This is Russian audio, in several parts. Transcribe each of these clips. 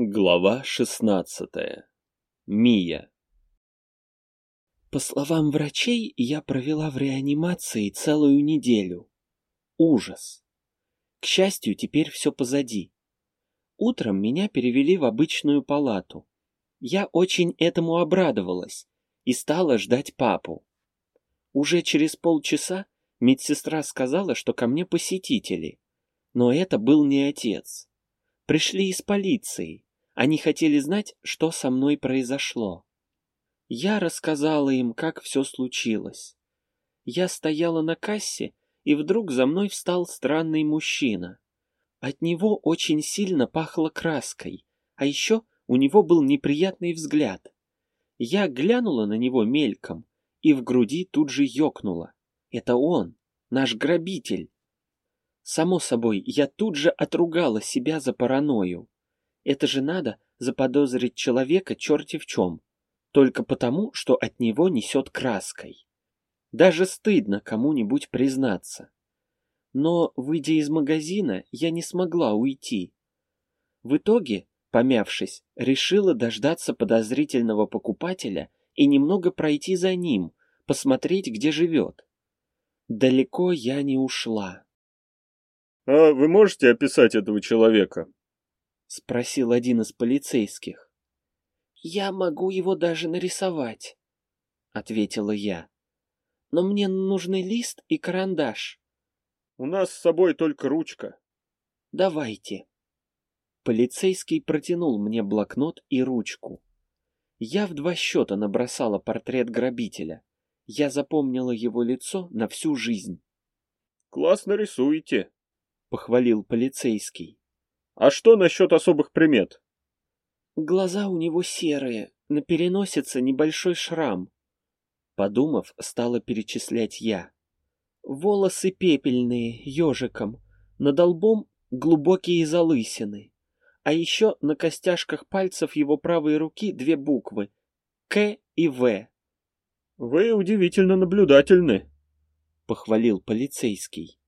Глава шестнадцатая. Мия. По словам врачей, я провела в реанимации целую неделю. Ужас. К счастью, теперь все позади. Утром меня перевели в обычную палату. Я очень этому обрадовалась и стала ждать папу. Уже через полчаса медсестра сказала, что ко мне посетители. Но это был не отец. Пришли из полиции. Они хотели знать, что со мной произошло. Я рассказала им, как все случилось. Я стояла на кассе, и вдруг за мной встал странный мужчина. От него очень сильно пахло краской, а еще у него был неприятный взгляд. Я глянула на него мельком, и в груди тут же ёкнуло. Это он, наш грабитель. Само собой, я тут же отругала себя за паранойю. Это же надо заподозрить человека черти в чем, только потому, что от него несет краской. Даже стыдно кому-нибудь признаться. Но, выйдя из магазина, я не смогла уйти. В итоге, помявшись, решила дождаться подозрительного покупателя и немного пройти за ним, посмотреть, где живет. Далеко я не ушла. «А вы можете описать этого человека?» — спросил один из полицейских. «Я могу его даже нарисовать», — ответила я. «Но мне нужны лист и карандаш». «У нас с собой только ручка». «Давайте». Полицейский протянул мне блокнот и ручку. Я в два счета набросала портрет грабителя. Я запомнила его лицо на всю жизнь. «Классно рисуете», — похвалил полицейский. «А что насчет особых примет?» Глаза у него серые, на переносице небольшой шрам. Подумав, стала перечислять я. Волосы пепельные, ежиком, над лбом глубокие залысины. А еще на костяшках пальцев его правой руки две буквы — К и В. «Вы удивительно наблюдательны», — похвалил полицейский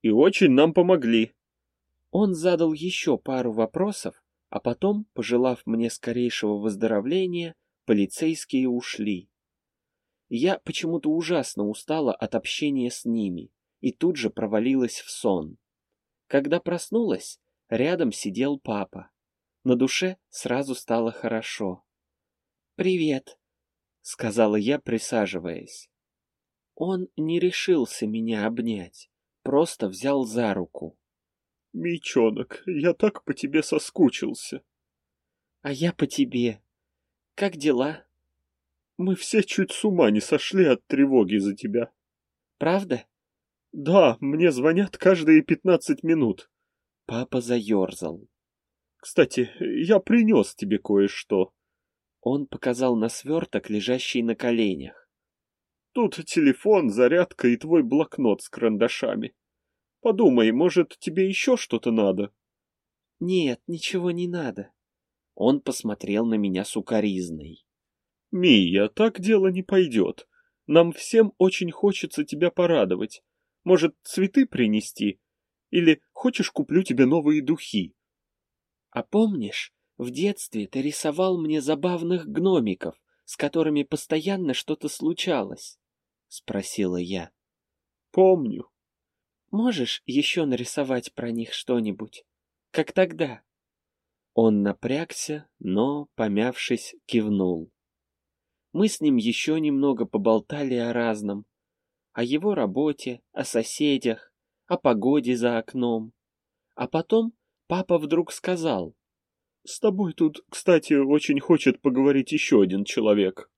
и очень нам помогли. Он задал еще пару вопросов, а потом, пожелав мне скорейшего выздоровления, полицейские ушли. Я почему-то ужасно устала от общения с ними и тут же провалилась в сон. Когда проснулась, рядом сидел папа. На душе сразу стало хорошо. «Привет», — сказала я, присаживаясь. Он не решился меня обнять просто взял за руку. «Мичонок, я так по тебе соскучился». «А я по тебе. Как дела?» «Мы все чуть с ума не сошли от тревоги за тебя». «Правда?» «Да, мне звонят каждые пятнадцать минут». Папа заерзал. «Кстати, я принес тебе кое-что». Он показал на сверток, лежащий на коленях. Тут телефон, зарядка и твой блокнот с карандашами. Подумай, может, тебе еще что-то надо? Нет, ничего не надо. Он посмотрел на меня сукоризной. Мия, так дело не пойдет. Нам всем очень хочется тебя порадовать. Может, цветы принести? Или хочешь, куплю тебе новые духи? А помнишь, в детстве ты рисовал мне забавных гномиков, с которыми постоянно что-то случалось? — спросила я. «Помню». «Можешь еще нарисовать про них что-нибудь? Как тогда?» Он напрягся, но, помявшись, кивнул. Мы с ним еще немного поболтали о разном. О его работе, о соседях, о погоде за окном. А потом папа вдруг сказал. «С тобой тут, кстати, очень хочет поговорить еще один человек».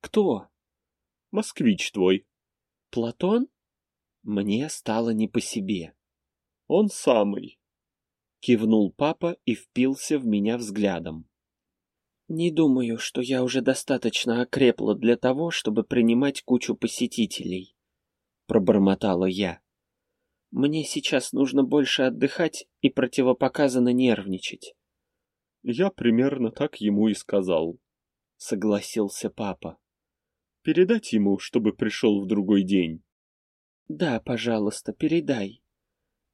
«Кто?» москвич твой. Платон? Мне стало не по себе. Он самый. Кивнул папа и впился в меня взглядом. Не думаю, что я уже достаточно окрепла для того, чтобы принимать кучу посетителей. Пробормотала я. Мне сейчас нужно больше отдыхать и противопоказано нервничать. Я примерно так ему и сказал. Согласился папа. Передать ему, чтобы пришел в другой день? Да, пожалуйста, передай.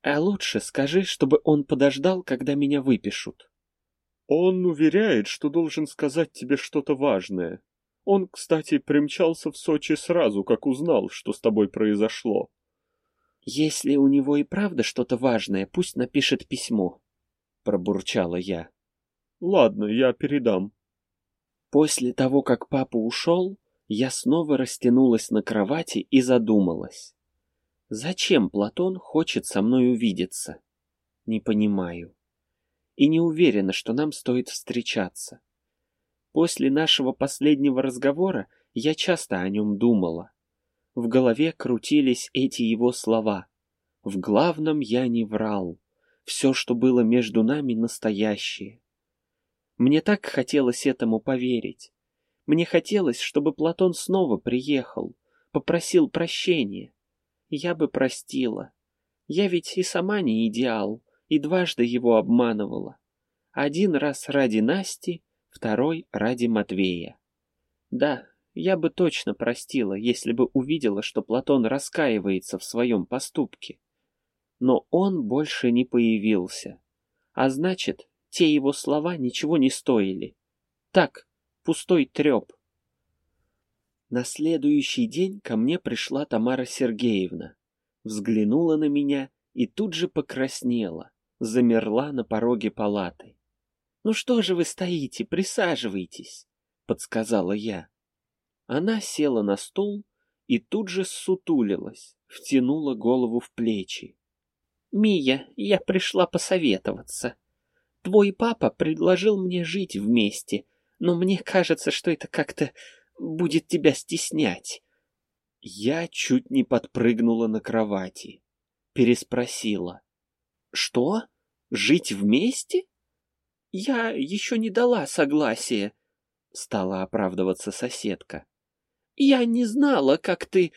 А лучше скажи, чтобы он подождал, когда меня выпишут. Он уверяет, что должен сказать тебе что-то важное. Он, кстати, примчался в Сочи сразу, как узнал, что с тобой произошло. Если у него и правда что-то важное, пусть напишет письмо, пробурчала я. Ладно, я передам. После того, как папа ушел, я снова растянулась на кровати и задумалась. Зачем Платон хочет со мной увидеться? Не понимаю. И не уверена, что нам стоит встречаться. После нашего последнего разговора я часто о нем думала. В голове крутились эти его слова. В главном я не врал. Все, что было между нами, настоящее. Мне так хотелось этому поверить. Мне хотелось, чтобы Платон снова приехал, попросил прощения. Я бы простила. Я ведь и сама не идеал, и дважды его обманывала. Один раз ради Насти, второй ради Матвея. Да, я бы точно простила, если бы увидела, что Платон раскаивается в своем поступке. Но он больше не появился. А значит, те его слова ничего не стоили. Так, пустой треп. На следующий день ко мне пришла Тамара Сергеевна, взглянула на меня и тут же покраснела, замерла на пороге палаты. «Ну что же вы стоите, присаживайтесь», — подсказала я. Она села на стул и тут же ссутулилась, втянула голову в плечи. «Мия, я пришла посоветоваться. Твой папа предложил мне жить вместе, но мне кажется, что это как-то будет тебя стеснять. Я чуть не подпрыгнула на кровати. Переспросила. Что? Жить вместе? Я еще не дала согласия, стала оправдываться соседка. Я не знала, как ты...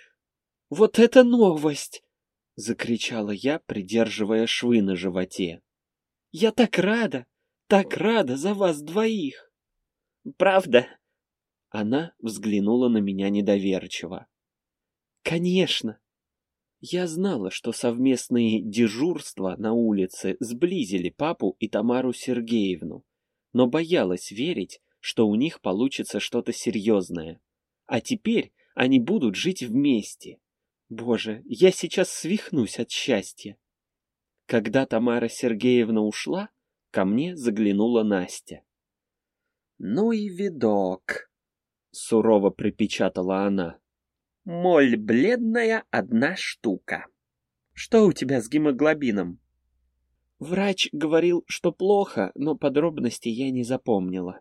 Вот это новость! Закричала я, придерживая швы на животе. Я так рада, так рада за вас двоих. Правда? Она взглянула на меня недоверчиво. Конечно. Я знала, что совместные дежурства на улице сблизили папу и Тамару Сергеевну, но боялась верить, что у них получится что-то серьезное. А теперь они будут жить вместе. Боже, я сейчас свихнусь от счастья. Когда Тамара Сергеевна ушла, ко мне заглянула Настя. Ну и видок. — сурово припечатала она. «Моль бледная одна штука. Что у тебя с гемоглобином?» Врач говорил, что плохо, но подробностей я не запомнила.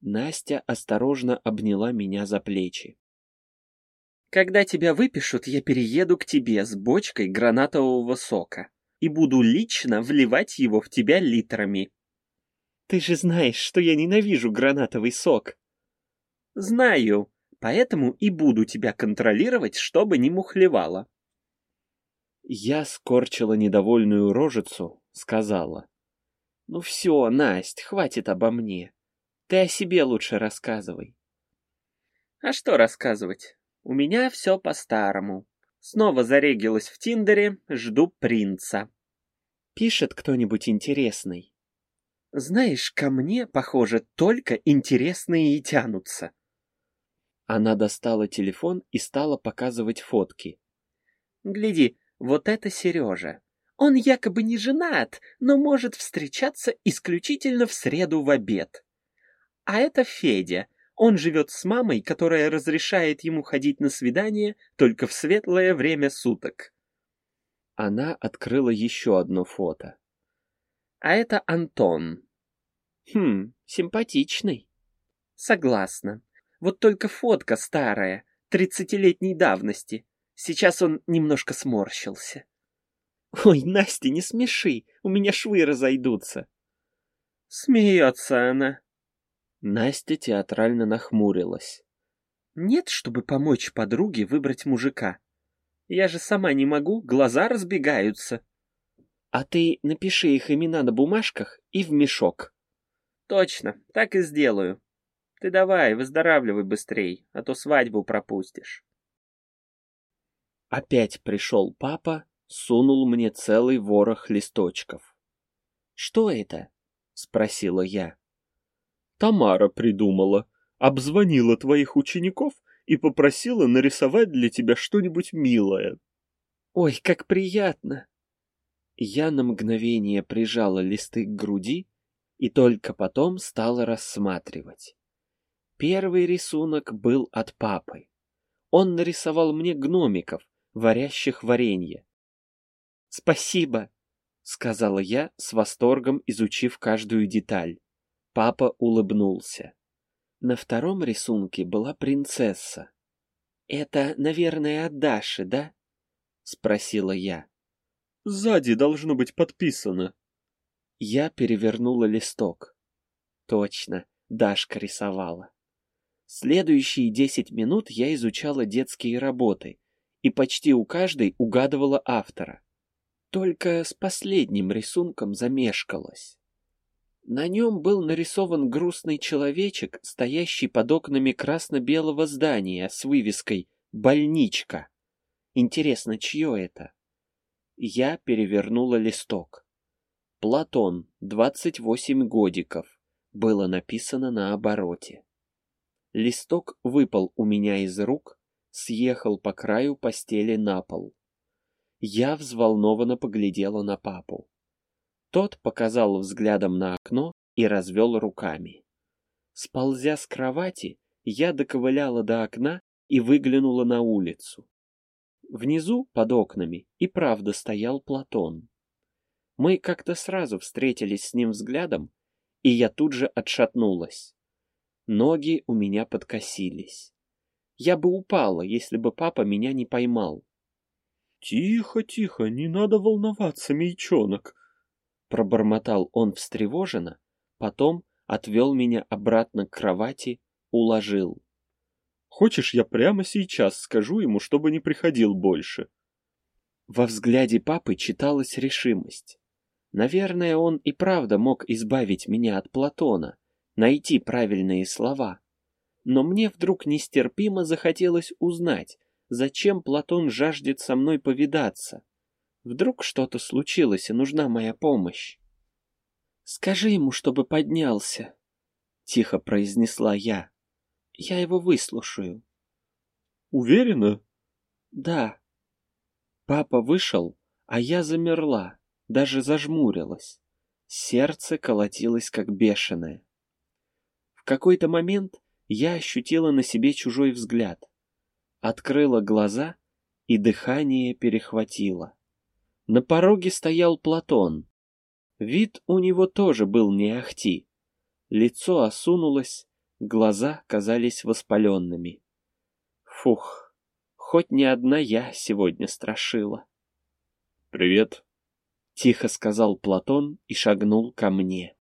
Настя осторожно обняла меня за плечи. «Когда тебя выпишут, я перееду к тебе с бочкой гранатового сока и буду лично вливать его в тебя литрами. Ты же знаешь, что я ненавижу гранатовый сок!» Знаю, поэтому и буду тебя контролировать, чтобы не мухлевала. Я скорчила недовольную рожицу, сказала. Ну все, Насть, хватит обо мне. Ты о себе лучше рассказывай. А что рассказывать? У меня все по-старому. Снова зарегилась в Тиндере, жду принца. Пишет кто-нибудь интересный. Знаешь, ко мне, похоже, только интересные и тянутся. Она достала телефон и стала показывать фотки. «Гляди, вот это Сережа. Он якобы не женат, но может встречаться исключительно в среду в обед. А это Федя. Он живет с мамой, которая разрешает ему ходить на свидание только в светлое время суток». Она открыла еще одно фото. «А это Антон». «Хм, симпатичный». «Согласна. Вот только фотка старая, тридцатилетней давности. Сейчас он немножко сморщился. «Ой, Настя, не смеши, у меня швы разойдутся». Смеется она. Настя театрально нахмурилась. Нет, чтобы помочь подруге выбрать мужика. Я же сама не могу, глаза разбегаются. А ты напиши их имена на бумажках и в мешок. Точно, так и сделаю. Ты давай, выздоравливай быстрей, а то свадьбу пропустишь. Опять пришел папа, сунул мне целый ворох листочков. Что это? спросила я. Тамара придумала, обзвонила твоих учеников и попросила нарисовать для тебя что-нибудь милое. Ой, как приятно! Я на мгновение прижала листы к груди и только потом стала рассматривать. Первый рисунок был от папы. Он нарисовал мне гномиков, варящих варенье. «Спасибо», — сказала я, с восторгом изучив каждую деталь. Папа улыбнулся. На втором рисунке была принцесса. «Это, наверное, от Даши, да?» — спросила я. «Сзади должно быть подписано». Я перевернула листок. Точно, Дашка рисовала. Следующие десять минут я изучала детские работы и почти у каждой угадывала автора. Только с последним рисунком замешкалась. На нем был нарисован грустный человечек, стоящий под окнами красно-белого здания с вывеской «Больничка». Интересно, чье это? Я перевернула листок. «Платон, 28 годиков», было написано на обороте. Листок выпал у меня из рук, съехал по краю постели на пол. Я взволнованно поглядела на папу. Тот показал взглядом на окно и развел руками. Сползя с кровати, я доковыляла до окна и выглянула на улицу. Внизу, под окнами, и правда стоял Платон. Мы как-то сразу встретились с ним взглядом, и я тут же отшатнулась. Ноги у меня подкосились. Я бы упала, если бы папа меня не поймал. «Тихо, тихо, не надо волноваться, мейчонок!» Пробормотал он встревоженно, потом отвел меня обратно к кровати, уложил. «Хочешь, я прямо сейчас скажу ему, чтобы не приходил больше?» Во взгляде папы читалась решимость. Наверное, он и правда мог избавить меня от Платона, найти правильные слова. Но мне вдруг нестерпимо захотелось узнать, зачем Платон жаждет со мной повидаться. Вдруг что-то случилось и нужна моя помощь. «Скажи ему, чтобы поднялся», — тихо произнесла я. «Я его выслушаю». «Уверена?» «Да». Папа вышел, а я замерла, даже зажмурилась. Сердце колотилось как бешеное. В какой-то момент я ощутила на себе чужой взгляд. Открыла глаза, и дыхание перехватило. На пороге стоял Платон. Вид у него тоже был не ахти. Лицо осунулось, глаза казались воспаленными. Фух, хоть не одна я сегодня страшила. «Привет», — тихо сказал Платон и шагнул ко мне.